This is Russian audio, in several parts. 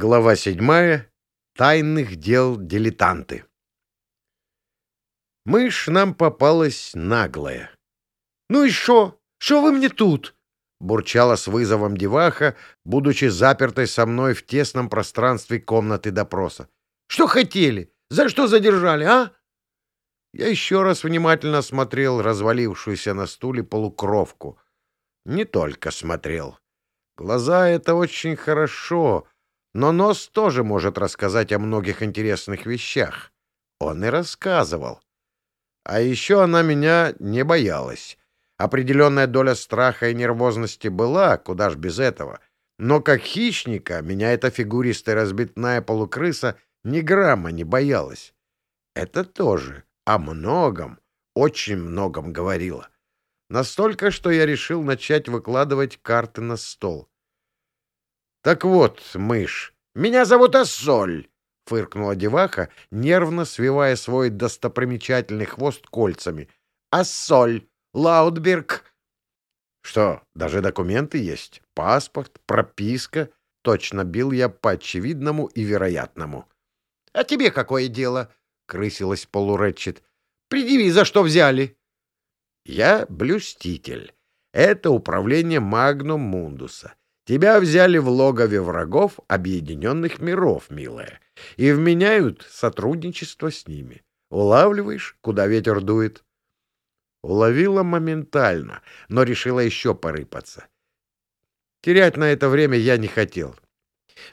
Глава седьмая. Тайных дел дилетанты. Мышь нам попалась наглая. — Ну и шо? Шо вы мне тут? — бурчала с вызовом деваха, будучи запертой со мной в тесном пространстве комнаты допроса. — Что хотели? За что задержали, а? Я еще раз внимательно смотрел развалившуюся на стуле полукровку. Не только смотрел. Глаза — это очень хорошо — но нос тоже может рассказать о многих интересных вещах. Он и рассказывал. А еще она меня не боялась. Определенная доля страха и нервозности была, куда ж без этого. Но как хищника меня эта фигуристая разбитная полукрыса ни грамма не боялась. Это тоже о многом, очень многом говорила. Настолько, что я решил начать выкладывать карты на стол. Так вот, мышь, меня зовут Ассоль, — фыркнула деваха, нервно свивая свой достопримечательный хвост кольцами. Ассоль, Лаудберг. Что, даже документы есть? Паспорт, прописка? Точно бил я по очевидному и вероятному. — А тебе какое дело? — крысилась полуречит. — Предъяви, за что взяли. — Я блюститель. Это управление Магнум Мундуса. Тебя взяли в логове врагов объединенных миров, милая, и вменяют сотрудничество с ними. Улавливаешь, куда ветер дует? Уловила моментально, но решила еще порыпаться. Терять на это время я не хотел.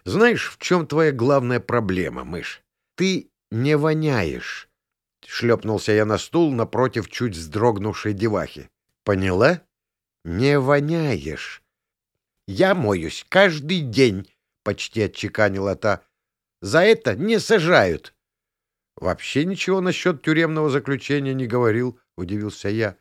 Знаешь, в чем твоя главная проблема, мышь? Ты не воняешь. Шлепнулся я на стул напротив чуть вздрогнувшей девахи. Поняла? Не воняешь. Я моюсь каждый день, — почти отчеканила та. За это не сажают. Вообще ничего насчет тюремного заключения не говорил, — удивился я.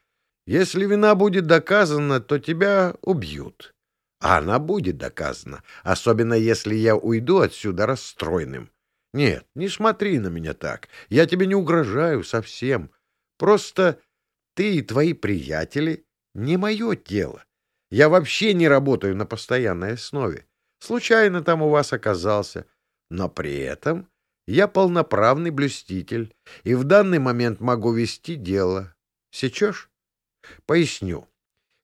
Если вина будет доказана, то тебя убьют. А она будет доказана, особенно если я уйду отсюда расстроенным. Нет, не смотри на меня так. Я тебе не угрожаю совсем. Просто ты и твои приятели — не мое дело. Я вообще не работаю на постоянной основе. Случайно там у вас оказался. Но при этом я полноправный блюститель и в данный момент могу вести дело. Сечешь? Поясню.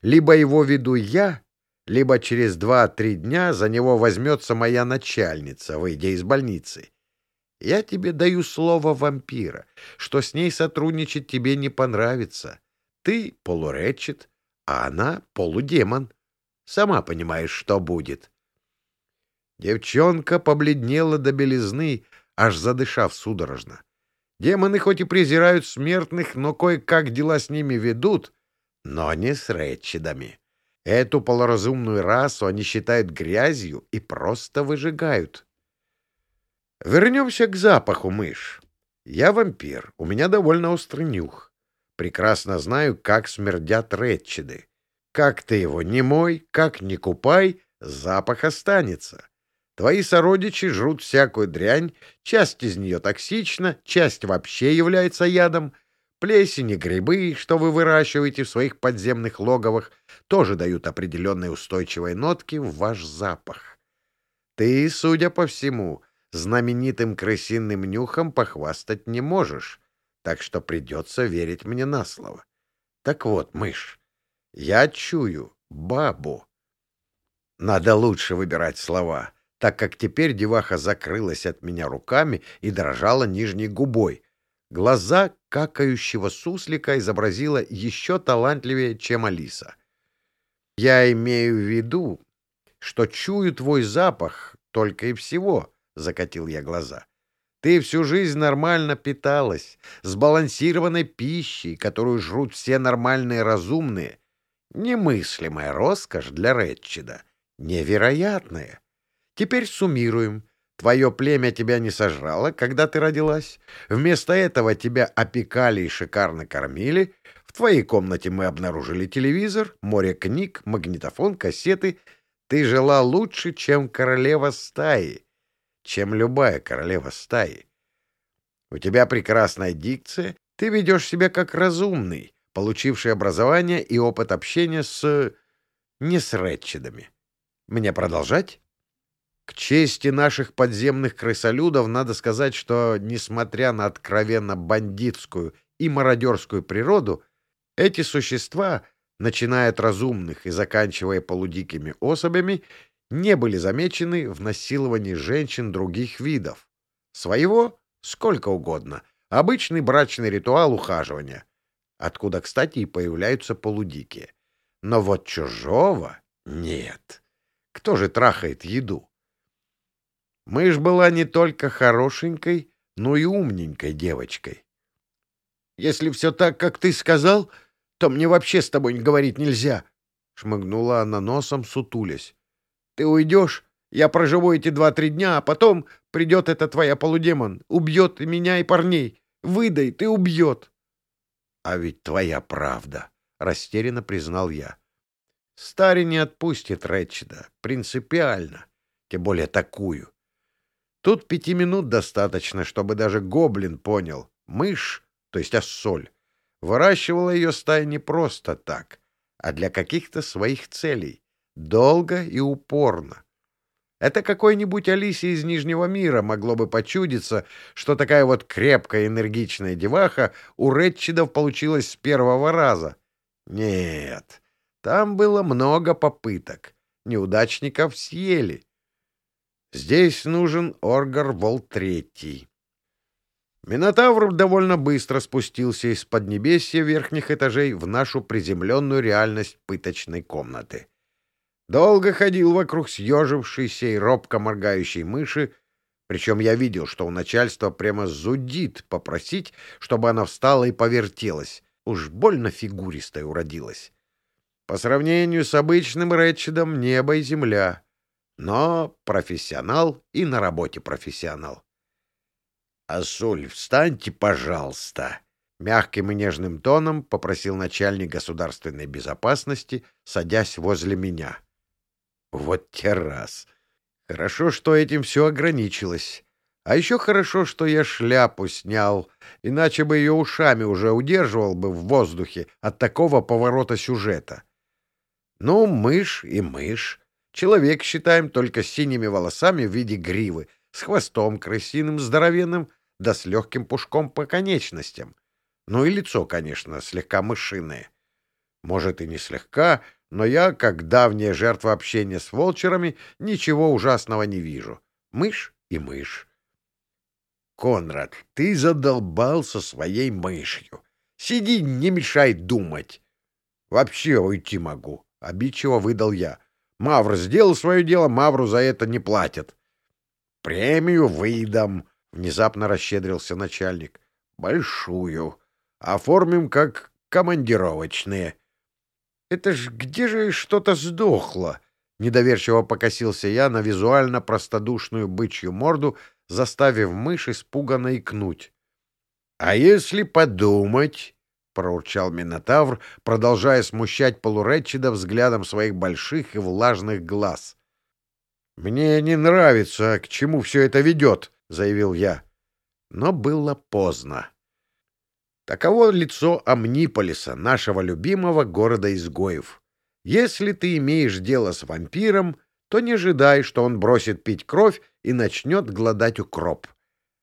Либо его веду я, либо через два-три дня за него возьмется моя начальница, выйдя из больницы. Я тебе даю слово вампира, что с ней сотрудничать тебе не понравится. Ты полуречит, а она полудемон. Сама понимаешь, что будет. Девчонка побледнела до белизны, аж задышав судорожно. Демоны хоть и презирают смертных, но кое-как дела с ними ведут, но не с речидами. Эту полуразумную расу они считают грязью и просто выжигают. Вернемся к запаху, мышь. Я вампир, у меня довольно острый нюх. Прекрасно знаю, как смердят ретчиды. Как ты его не мой, как не купай, запах останется. Твои сородичи жрут всякую дрянь, часть из нее токсична, часть вообще является ядом. Плесень и грибы, что вы выращиваете в своих подземных логовах, тоже дают определенные устойчивые нотки в ваш запах. Ты, судя по всему, знаменитым крысиным нюхом похвастать не можешь так что придется верить мне на слово. Так вот, мышь, я чую бабу. Надо лучше выбирать слова, так как теперь деваха закрылась от меня руками и дрожала нижней губой. Глаза какающего суслика изобразила еще талантливее, чем Алиса. Я имею в виду, что чую твой запах только и всего, — закатил я глаза. Ты всю жизнь нормально питалась, сбалансированной пищей, которую жрут все нормальные разумные. Немыслимая роскошь для Ретчида. Невероятная. Теперь суммируем. Твое племя тебя не сожрало, когда ты родилась. Вместо этого тебя опекали и шикарно кормили. В твоей комнате мы обнаружили телевизор, море книг, магнитофон, кассеты. Ты жила лучше, чем королева стаи чем любая королева стаи. У тебя прекрасная дикция, ты ведешь себя как разумный, получивший образование и опыт общения с... не с ретчидами. Мне продолжать? К чести наших подземных крысолюдов надо сказать, что, несмотря на откровенно бандитскую и мародерскую природу, эти существа, начиная от разумных и заканчивая полудикими особями, не были замечены в насиловании женщин других видов. Своего сколько угодно. Обычный брачный ритуал ухаживания. Откуда, кстати, и появляются полудикие. Но вот чужого нет. Кто же трахает еду? Мышь была не только хорошенькой, но и умненькой девочкой. «Если все так, как ты сказал, то мне вообще с тобой говорить нельзя», — шмыгнула она носом, сутулясь. «Ты уйдешь, я проживу эти два-три дня, а потом придет эта твоя полудемон, убьет и меня, и парней. Выдай, и убьет». «А ведь твоя правда», — растерянно признал я. «Старый не отпустит Рэтчеда, принципиально, тем более такую. Тут пяти минут достаточно, чтобы даже гоблин понял. Мышь, то есть ассоль, выращивала ее стая не просто так, а для каких-то своих целей, долго и упорно. Это какой-нибудь Алисе из Нижнего мира могло бы почудиться, что такая вот крепкая энергичная деваха у Ретчидов получилась с первого раза. Нет, там было много попыток. Неудачников съели. Здесь нужен Оргар Вол Третий. Минотавр довольно быстро спустился из поднебесья верхних этажей в нашу приземленную реальность пыточной комнаты. Долго ходил вокруг съежившейся и робко моргающей мыши, причем я видел, что у начальства прямо зудит попросить, чтобы она встала и повертелась. Уж больно фигуристой уродилась. По сравнению с обычным Рэтчедом небо и земля. Но профессионал и на работе профессионал. — Асуль, встаньте, пожалуйста! — мягким и нежным тоном попросил начальник государственной безопасности, садясь возле меня. Вот те раз! Хорошо, что этим все ограничилось. А еще хорошо, что я шляпу снял, иначе бы ее ушами уже удерживал бы в воздухе от такого поворота сюжета. Ну, мышь и мышь. Человек считаем только с синими волосами в виде гривы, с хвостом крысиным, здоровенным, да с легким пушком по конечностям. Ну и лицо, конечно, слегка мышиное. Может, и не слегка, но я, как давняя жертва общения с волчерами, ничего ужасного не вижу. Мышь и мышь. Конрад, ты задолбался своей мышью. Сиди, не мешай думать. Вообще уйти могу, — обидчиво выдал я. Мавр сделал свое дело, Мавру за это не платят. Премию выдам, — внезапно расщедрился начальник. Большую. Оформим как командировочные. Это ж где же что-то сдохло? Недоверчиво покосился я на визуально простодушную бычью морду, заставив мышь испуганно икнуть. — А если подумать, — проурчал Минотавр, продолжая смущать полуречида взглядом своих больших и влажных глаз. — Мне не нравится, к чему все это ведет, — заявил я. Но было поздно. Таково лицо Амниполиса, нашего любимого города изгоев. Если ты имеешь дело с вампиром, то не ожидай, что он бросит пить кровь и начнет гладать укроп.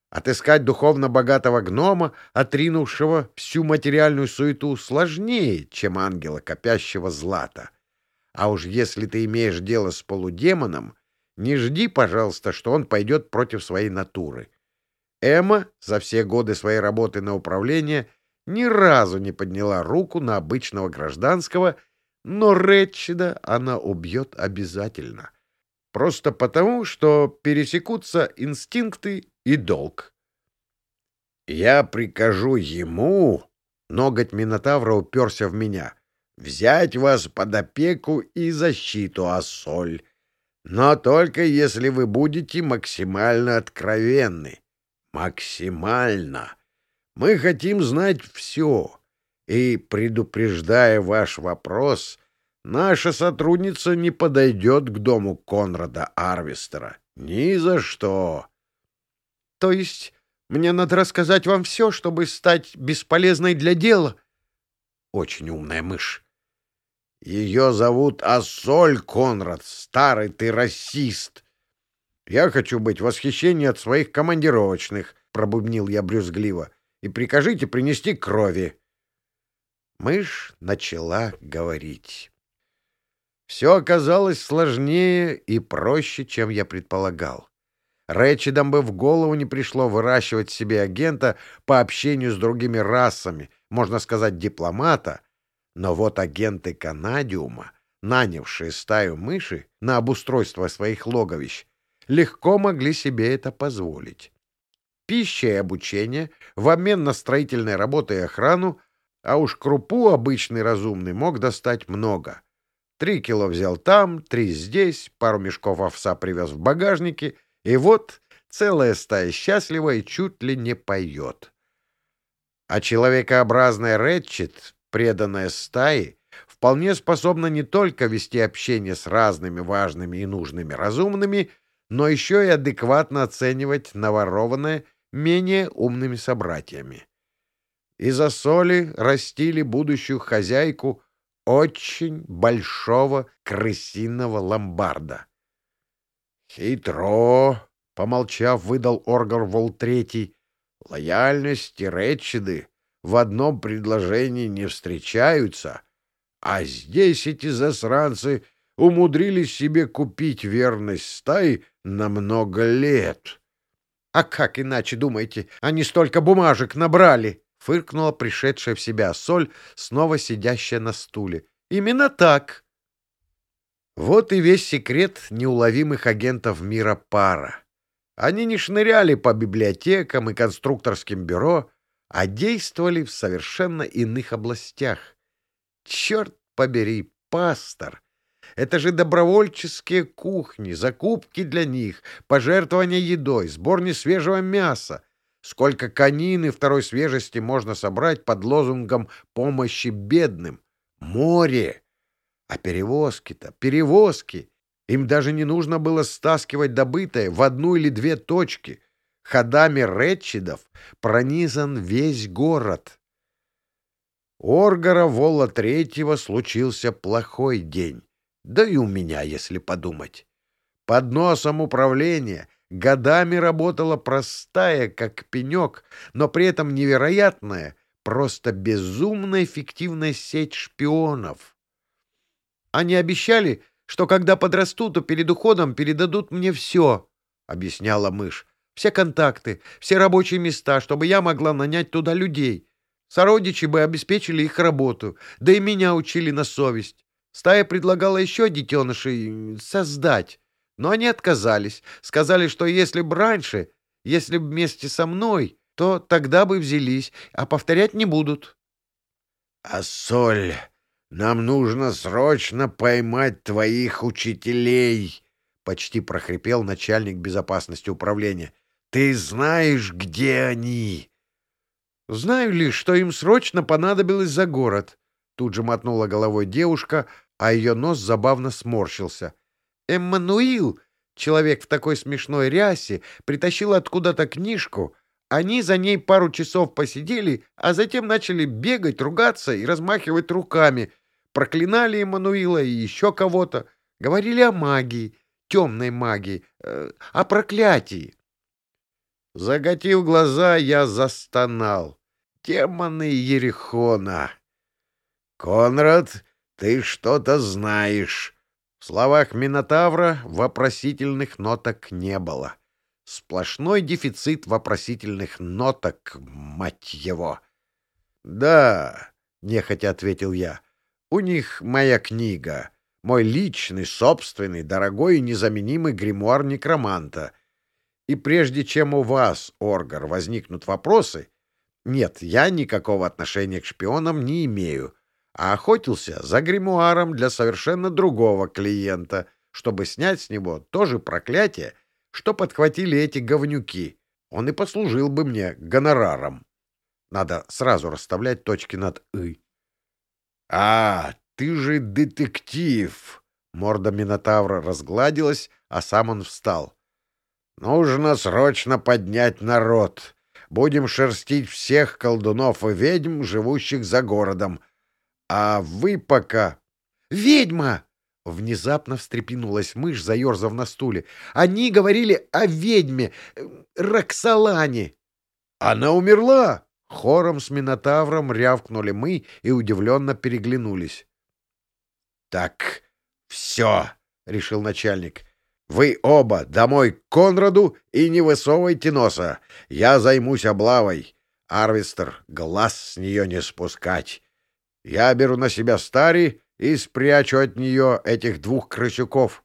Отыскать духовно богатого гнома, отринувшего всю материальную суету, сложнее, чем ангела, копящего злато. А уж если ты имеешь дело с полудемоном, не жди, пожалуйста, что он пойдет против своей натуры. Эмма за все годы своей работы на управление ни разу не подняла руку на обычного гражданского, но Ретчеда она убьет обязательно. Просто потому, что пересекутся инстинкты и долг. «Я прикажу ему...» — ноготь Минотавра уперся в меня. «Взять вас под опеку и защиту, Ассоль. Но только если вы будете максимально откровенны. Максимально!» Мы хотим знать все. И, предупреждая ваш вопрос, наша сотрудница не подойдет к дому Конрада Арвистера. Ни за что. То есть мне надо рассказать вам все, чтобы стать бесполезной для дела? Очень умная мышь. Ее зовут Ассоль Конрад, старый ты расист. Я хочу быть в восхищении от своих командировочных, — пробубнил я брюзгливо, — и прикажите принести крови. Мышь начала говорить. Все оказалось сложнее и проще, чем я предполагал. Рэчидам бы в голову не пришло выращивать себе агента по общению с другими расами, можно сказать, дипломата, но вот агенты Канадиума, нанявшие стаю мыши на обустройство своих логовищ, легко могли себе это позволить. Пища и обучение в обмен на строительные работы и охрану, а уж крупу обычный разумный мог достать много. Три кило взял там, три здесь, пару мешков овса привез в багажнике, и вот целая стая счастлива и чуть ли не поет. А человекообразная Рэтчет, преданная стае, вполне способна не только вести общение с разными важными и нужными разумными, но еще и адекватно оценивать наворованное менее умными собратьями. Из-за соли растили будущую хозяйку очень большого крысиного ломбарда. «Хитро!» — помолчав, выдал Оргар Вол Третий. «Лояльность и речиды в одном предложении не встречаются, а здесь эти засранцы умудрились себе купить верность стаи на много лет. — А как иначе, думаете, они столько бумажек набрали? — фыркнула пришедшая в себя соль, снова сидящая на стуле. — Именно так. Вот и весь секрет неуловимых агентов мира пара. Они не шныряли по библиотекам и конструкторским бюро, а действовали в совершенно иных областях. Черт побери, пастор! Это же добровольческие кухни, закупки для них, пожертвования едой, сбор несвежего мяса. Сколько конины второй свежести можно собрать под лозунгом помощи бедным? Море! А перевозки-то, перевозки! Им даже не нужно было стаскивать добытое в одну или две точки. Ходами ретчидов пронизан весь город. Оргара Волла Третьего случился плохой день. Да и у меня, если подумать. Под носом управления годами работала простая, как пенек, но при этом невероятная, просто безумно эффективная сеть шпионов. Они обещали, что когда подрастут, то перед уходом передадут мне все, — объясняла мышь. Все контакты, все рабочие места, чтобы я могла нанять туда людей. Сородичи бы обеспечили их работу, да и меня учили на совесть. Стая предлагала еще детенышей создать, но они отказались. Сказали, что если бы раньше, если бы вместе со мной, то тогда бы взялись, а повторять не будут. — А соль, нам нужно срочно поймать твоих учителей, — почти прохрипел начальник безопасности управления. — Ты знаешь, где они? — Знаю лишь, что им срочно понадобилось за город. Тут же мотнула головой девушка, а ее нос забавно сморщился. «Эммануил, человек в такой смешной рясе, притащил откуда-то книжку. Они за ней пару часов посидели, а затем начали бегать, ругаться и размахивать руками. Проклинали Эммануила и еще кого-то. Говорили о магии, темной магии, э, о проклятии. Заготив глаза, я застонал. Демоны Ерехона! «Конрад, ты что-то знаешь». В словах Минотавра вопросительных ноток не было. Сплошной дефицит вопросительных ноток, мать его. «Да», — нехотя ответил я, — «у них моя книга, мой личный, собственный, дорогой и незаменимый гримуар некроманта. И прежде чем у вас, Оргар, возникнут вопросы, нет, я никакого отношения к шпионам не имею, а охотился за гримуаром для совершенно другого клиента, чтобы снять с него то же проклятие, что подхватили эти говнюки. Он и послужил бы мне гонораром. Надо сразу расставлять точки над «и». — А, ты же детектив! Морда Минотавра разгладилась, а сам он встал. — Нужно срочно поднять народ. Будем шерстить всех колдунов и ведьм, живущих за городом, а вы пока... «Ведьма!» Внезапно встрепенулась мышь, заерзав на стуле. Они говорили о ведьме э, Роксолане. Она умерла! Хором с Минотавром рявкнули мы и удивленно переглянулись. — Так, все, — решил начальник. — Вы оба домой к Конраду и не высовывайте носа. Я займусь облавой. Арвистер, глаз с нее не спускать. Я беру на себя стари и спрячу от нее этих двух крысюков.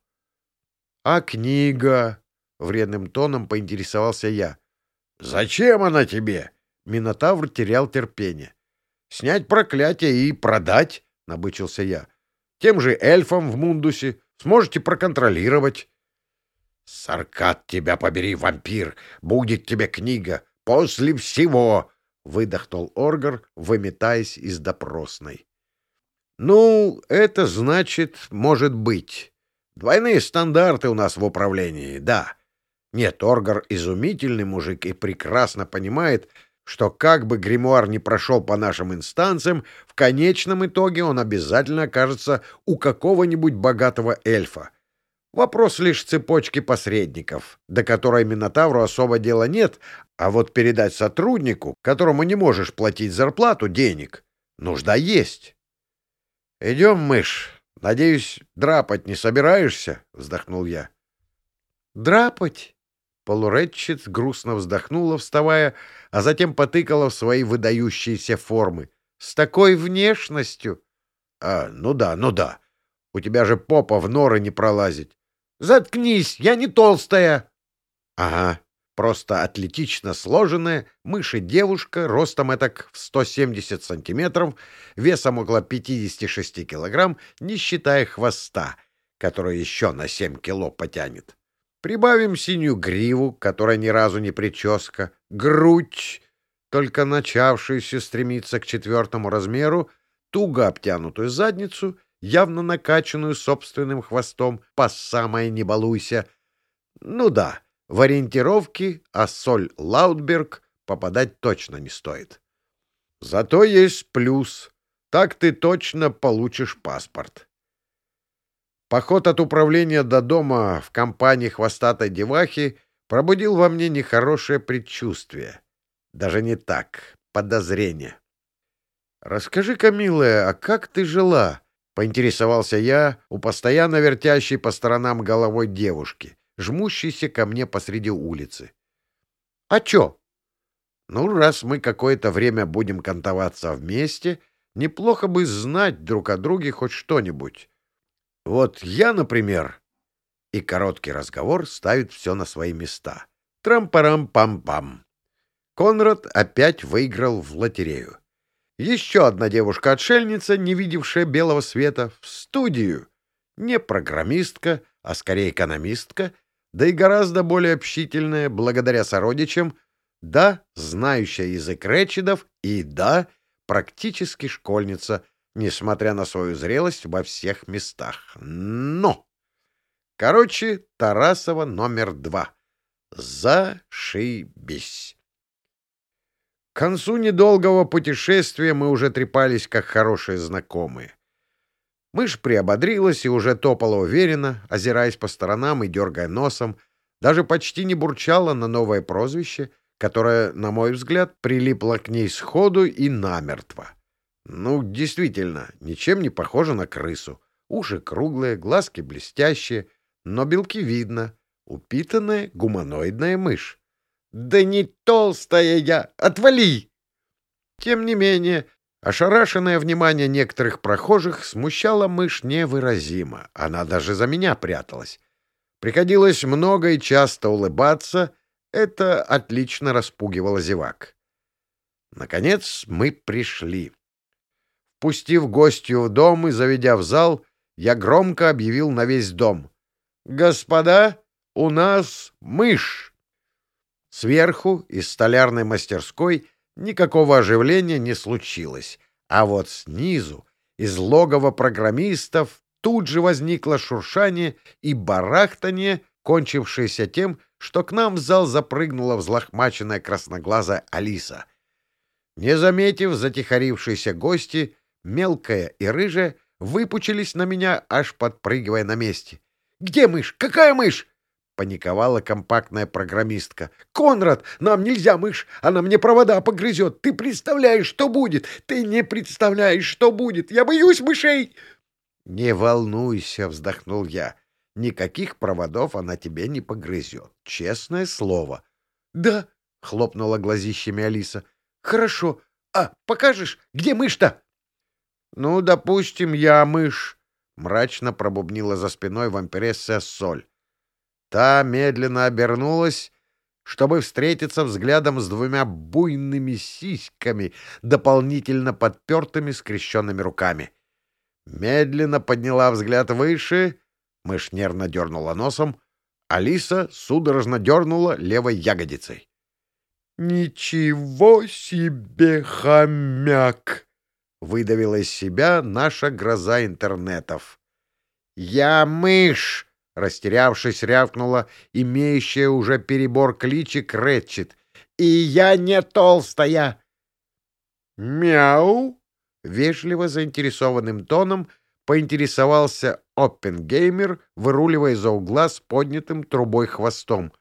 — А книга? — вредным тоном поинтересовался я. — Зачем она тебе? Минотавр терял терпение. — Снять проклятие и продать, — набычился я. — Тем же эльфам в Мундусе сможете проконтролировать. — Саркат тебя побери, вампир! Будет тебе книга! После всего! — выдохнул Оргар, выметаясь из допросной. Ну, это значит, может быть. Двойные стандарты у нас в управлении, да. Нет, Оргар изумительный мужик и прекрасно понимает, что как бы гримуар не прошел по нашим инстанциям, в конечном итоге он обязательно окажется у какого-нибудь богатого эльфа. Вопрос лишь цепочки посредников, до которой Минотавру особо дела нет, а вот передать сотруднику, которому не можешь платить зарплату, денег, нужда есть. — Идем, мышь. Надеюсь, драпать не собираешься? — вздохнул я. — Драпать? Полуретчиц грустно вздохнула, вставая, а затем потыкала в свои выдающиеся формы. — С такой внешностью! — А, ну да, ну да. У тебя же попа в норы не пролазит. — Заткнись, я не толстая! — Ага, Просто атлетично сложенная, мыши девушка, ростом этак в 170 сантиметров, весом около 56 килограмм, не считая хвоста, который еще на 7 кило потянет. Прибавим синюю гриву, которая ни разу не прическа, грудь, только начавшуюся стремиться к четвертому размеру, туго обтянутую задницу, явно накачанную собственным хвостом, по самое не балуйся. Ну да, в ориентировке, а соль Лаудберг попадать точно не стоит. Зато есть плюс. Так ты точно получишь паспорт. Поход от управления до дома в компании хвостатой девахи пробудил во мне нехорошее предчувствие. Даже не так, подозрение. «Расскажи-ка, а как ты жила?» — поинтересовался я у постоянно вертящей по сторонам головой девушки, жмущийся ко мне посреди улицы. — А чё? — Ну, раз мы какое-то время будем кантоваться вместе, неплохо бы знать друг о друге хоть что-нибудь. Вот я, например... И короткий разговор ставит все на свои места. Трам-парам-пам-пам. Конрад опять выиграл в лотерею. Еще одна девушка-отшельница, не видевшая белого света, в студию. Не программистка, а скорее экономистка, да и гораздо более общительная, благодаря сородичам, да, знающая язык речидов и, да, практически школьница, несмотря на свою зрелость во всех местах. Но! Короче, Тарасова номер два. Зашибись! К концу недолгого путешествия мы уже трепались, как хорошие знакомые. Мышь приободрилась и уже топала уверенно, озираясь по сторонам и дергая носом, даже почти не бурчала на новое прозвище, которое, на мой взгляд, прилипло к ней сходу и намертво. Ну, действительно, ничем не похоже на крысу. Уши круглые, глазки блестящие, но белки видно. Упитанная гуманоидная мышь. «Да не толстая я! Отвали!» Тем не менее, Ошарашенное внимание некоторых прохожих смущало мышь невыразимо. Она даже за меня пряталась. Приходилось много и часто улыбаться. Это отлично распугивало зевак. Наконец мы пришли. Пустив гостью в дом и заведя в зал, я громко объявил на весь дом. «Господа, у нас мышь!» Сверху, из столярной мастерской, Никакого оживления не случилось, а вот снизу, из логова программистов, тут же возникло шуршание и барахтание, кончившееся тем, что к нам в зал запрыгнула взлохмаченная красноглазая Алиса. Не заметив затихарившейся гости, мелкая и рыжая выпучились на меня, аж подпрыгивая на месте. «Где мышь? Какая мышь?» — паниковала компактная программистка. «Конрад, нам нельзя мышь! Она мне провода погрызет! Ты представляешь, что будет! Ты не представляешь, что будет! Я боюсь мышей!» «Не волнуйся!» — вздохнул я. «Никаких проводов она тебе не погрызет. Честное слово». «Да!» — хлопнула глазищами Алиса. «Хорошо. А, покажешь, где мышь-то?» «Ну, допустим, я мышь», — мрачно пробубнила за спиной вампиресса Соль. Та медленно обернулась, чтобы встретиться взглядом с двумя буйными сиськами, дополнительно подпертыми скрещенными руками. Медленно подняла взгляд выше, мышь нервно дернула носом, Алиса судорожно дернула левой ягодицей. «Ничего себе хомяк!» — выдавила из себя наша гроза интернетов. «Я мышь!» — растерявшись, рявкнула имеющая уже перебор кличек Рэтчет. «И я не толстая!» «Мяу!» — вежливо заинтересованным тоном поинтересовался Оппенгеймер, выруливая за угла с поднятым трубой хвостом.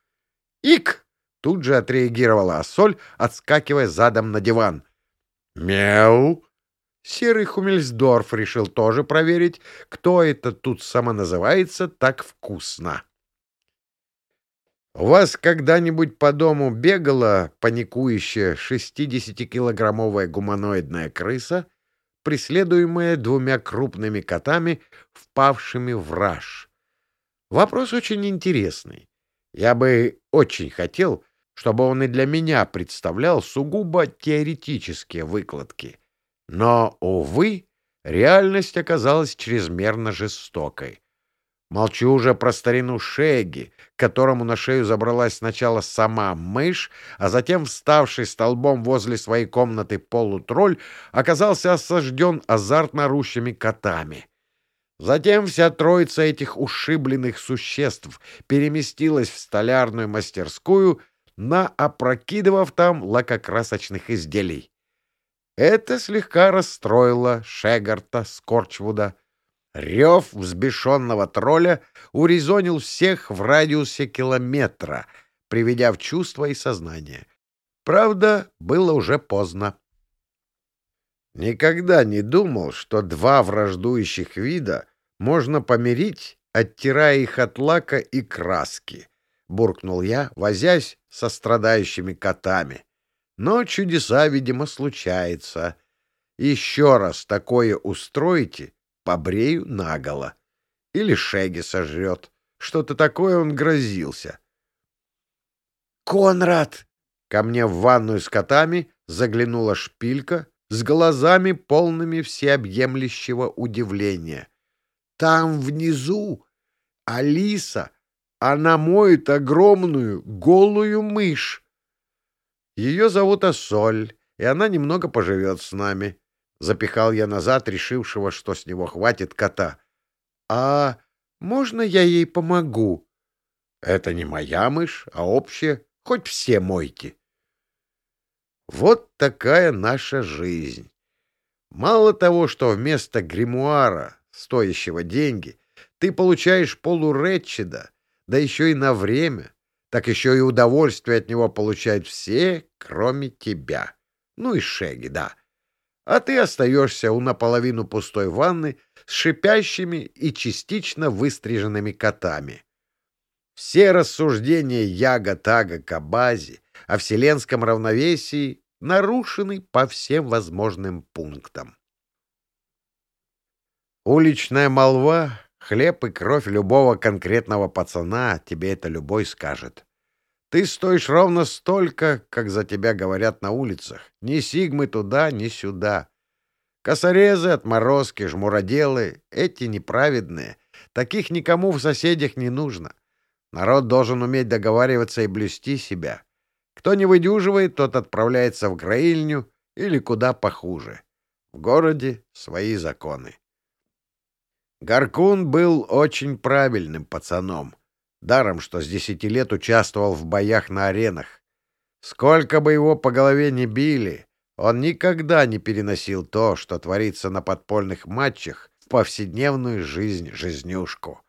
«Ик!» — тут же отреагировала Ассоль, отскакивая задом на диван. «Мяу!» Серый Хумельсдорф решил тоже проверить, кто это тут самоназывается так вкусно. У вас когда-нибудь по дому бегала паникующая 60-килограммовая гуманоидная крыса, преследуемая двумя крупными котами, впавшими в раж? Вопрос очень интересный. Я бы очень хотел, чтобы он и для меня представлял сугубо теоретические выкладки. Но, увы, реальность оказалась чрезмерно жестокой. Молчу уже про старину Шеги, которому на шею забралась сначала сама мышь, а затем, вставший столбом возле своей комнаты полутролль, оказался осажден азартно рущими котами. Затем вся троица этих ушибленных существ переместилась в столярную мастерскую, на опрокидывав там лакокрасочных изделий. Это слегка расстроило Шегарта Скорчвуда. Рев взбешенного тролля урезонил всех в радиусе километра, приведя в чувство и сознание. Правда, было уже поздно. Никогда не думал, что два враждующих вида можно помирить, оттирая их от лака и краски, — буркнул я, возясь со страдающими котами. Но чудеса, видимо, случаются. Еще раз такое устроите, побрею наголо. Или Шеги сожрет. Что-то такое он грозился. «Конрад!» Ко мне в ванную с котами заглянула шпилька с глазами полными всеобъемлющего удивления. «Там внизу Алиса, она моет огромную голую мышь. Ее зовут Ассоль, и она немного поживет с нами. Запихал я назад, решившего, что с него хватит кота. А можно я ей помогу? Это не моя мышь, а общая. Хоть все мойте. Вот такая наша жизнь. Мало того, что вместо гримуара, стоящего деньги, ты получаешь полуречеда, да еще и на время, так еще и удовольствие от него получают все, кроме тебя. Ну и Шеги, да. А ты остаешься у наполовину пустой ванны с шипящими и частично выстриженными котами. Все рассуждения Яга Тага Кабази о вселенском равновесии нарушены по всем возможным пунктам. Уличная молва Хлеб и кровь любого конкретного пацана, тебе это любой скажет. Ты стоишь ровно столько, как за тебя говорят на улицах. Ни сигмы туда, ни сюда. Косорезы, отморозки, жмуроделы — эти неправедные. Таких никому в соседях не нужно. Народ должен уметь договариваться и блюсти себя. Кто не выдюживает, тот отправляется в граильню или куда похуже. В городе свои законы. Гаркун был очень правильным пацаном. Даром, что с десяти лет участвовал в боях на аренах. Сколько бы его по голове не били, он никогда не переносил то, что творится на подпольных матчах, повседневную жизнь жизнюшку.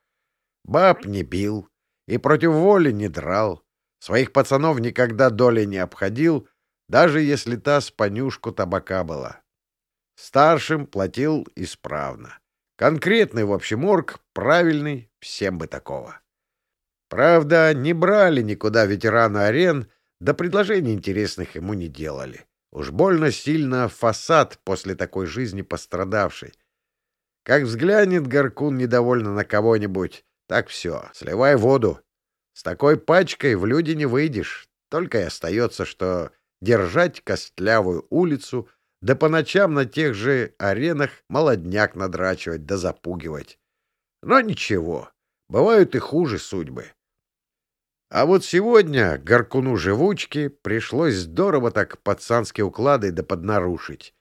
Баб не бил и против воли не драл, своих пацанов никогда доли не обходил, даже если та с понюшку табака была. Старшим платил исправно. Конкретный, в общем, орг, правильный, всем бы такого. Правда, не брали никуда ветерана арен, да предложений интересных ему не делали. Уж больно сильно фасад после такой жизни пострадавший. Как взглянет Горкун недовольно на кого-нибудь, так все, сливай воду. С такой пачкой в люди не выйдешь, только и остается, что держать костлявую улицу, да по ночам на тех же аренах молодняк надрачивать да запугивать. Но ничего, бывают и хуже судьбы. А вот сегодня горкуну живучки пришлось здорово так пацански уклады да поднарушить.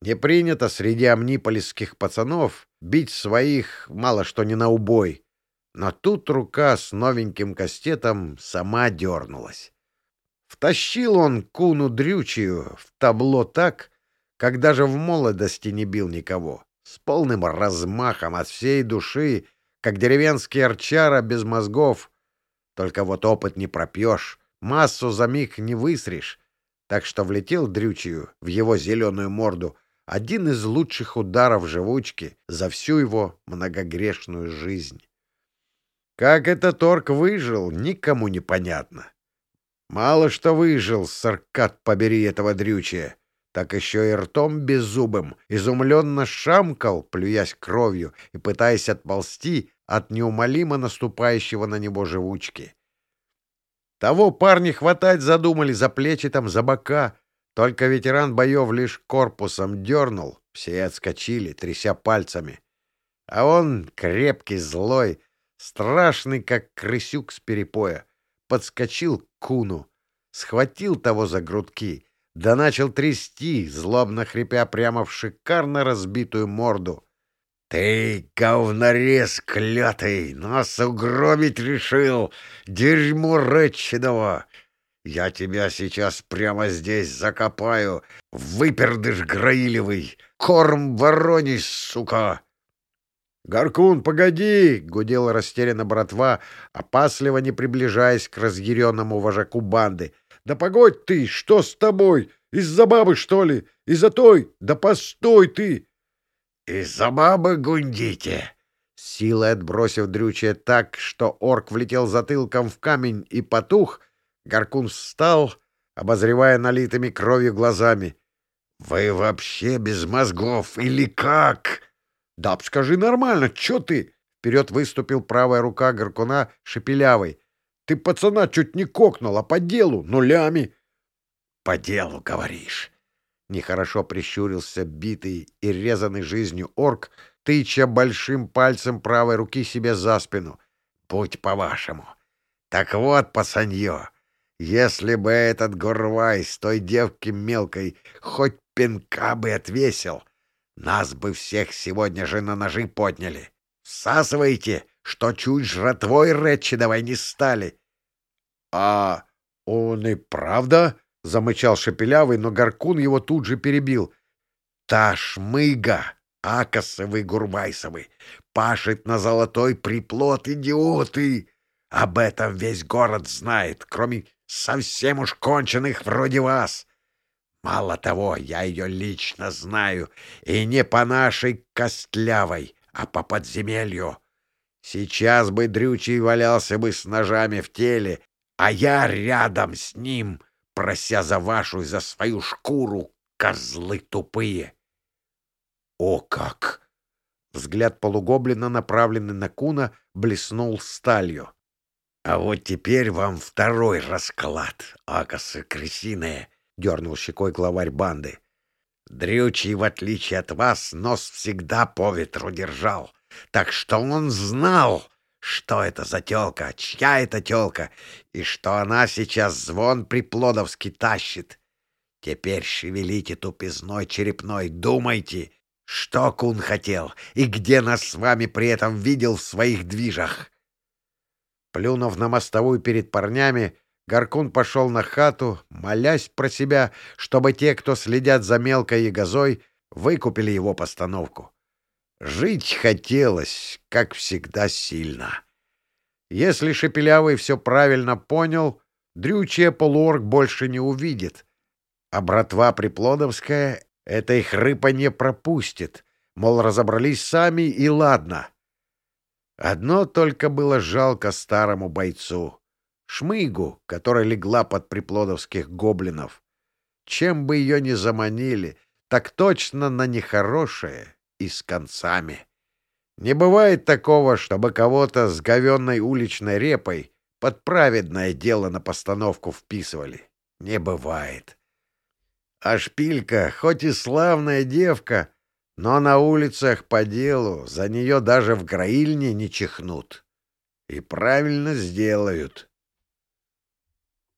Не принято среди амниполисских пацанов бить своих мало что не на убой. Но тут рука с новеньким кастетом сама дернулась. Втащил он куну дрючию в табло так, как даже в молодости не бил никого, с полным размахом от всей души, как деревенский арчара без мозгов — только вот опыт не пропьешь, массу за миг не высришь. Так что влетел дрючью в его зеленую морду один из лучших ударов живучки за всю его многогрешную жизнь. Как этот орк выжил, никому не понятно. Мало что выжил, саркат побери этого дрючия, так еще и ртом беззубым, изумленно шамкал, плюясь кровью и пытаясь отползти от неумолимо наступающего на него живучки. Того парни хватать задумали за плечи там, за бока. Только ветеран боев лишь корпусом дернул, все отскочили, тряся пальцами. А он, крепкий, злой, страшный, как крысюк с перепоя, подскочил к куну, схватил того за грудки, да начал трясти, злобно хрипя прямо в шикарно разбитую морду. «Ты, говнорез клятый, нас угробить решил! Дерьмо рычного! Я тебя сейчас прямо здесь закопаю, выпердыш граилевый, корм вороний, сука!» «Гаркун, погоди!» — гудела растерянно братва, опасливо не приближаясь к разъяренному вожаку банды. «Да погодь ты! Что с тобой? Из-за бабы, что ли? Из-за той? Да постой ты!» «Из-за бабы гундите!» Силой отбросив дрючье так, что орк влетел затылком в камень и потух, Гаркун встал, обозревая налитыми кровью глазами. «Вы вообще без мозгов или как?» «Да скажи нормально, чё ты?» Вперед выступил правая рука Гаркуна шепелявой. «Ты пацана чуть не кокнул, а по делу, нулями!» «По делу, говоришь!» Нехорошо прищурился битый и резанный жизнью орк, тыча большим пальцем правой руки себе за спину. «Будь по-вашему. Так вот, пацанье, если бы этот Гурвай с той девки мелкой хоть пинка бы отвесил, нас бы всех сегодня же на ножи подняли. Всасывайте, что чуть жратвой ретчи давай не стали». «А он и правда?» — замычал Шепелявый, но Горкун его тут же перебил. — Та шмыга, Акосовы Гурбайсовы, пашет на золотой приплод, идиоты! Об этом весь город знает, кроме совсем уж конченых вроде вас. Мало того, я ее лично знаю, и не по нашей костлявой, а по подземелью. Сейчас бы Дрючий валялся бы с ножами в теле, а я рядом с ним — прося за вашу и за свою шкуру, козлы тупые. О как! Взгляд полугоблина, направленный на Куна, блеснул сталью. А вот теперь вам второй расклад, акасы крысиные, — дернул щекой главарь банды. Дрючий, в отличие от вас, нос всегда по ветру держал, так что он знал, что это за тёлка, чья это тёлка, и что она сейчас звон приплодовский тащит. Теперь шевелите тупизной черепной, думайте, что Кун хотел и где нас с вами при этом видел в своих движах. Плюнув на мостовую перед парнями, Гаркун пошел на хату, молясь про себя, чтобы те, кто следят за мелкой ягозой, выкупили его постановку. Жить хотелось, как всегда, сильно. Если Шепелявый все правильно понял, дрючья полуорг больше не увидит. А братва Приплодовская это их рыпа не пропустит. Мол, разобрались сами и ладно. Одно только было жалко старому бойцу. Шмыгу, которая легла под приплодовских гоблинов. Чем бы ее ни заманили, так точно на нехорошее и с концами. Не бывает такого, чтобы кого-то с говенной уличной репой под праведное дело на постановку вписывали. Не бывает. А шпилька, хоть и славная девка, но на улицах по делу за нее даже в граильне не чихнут. И правильно сделают.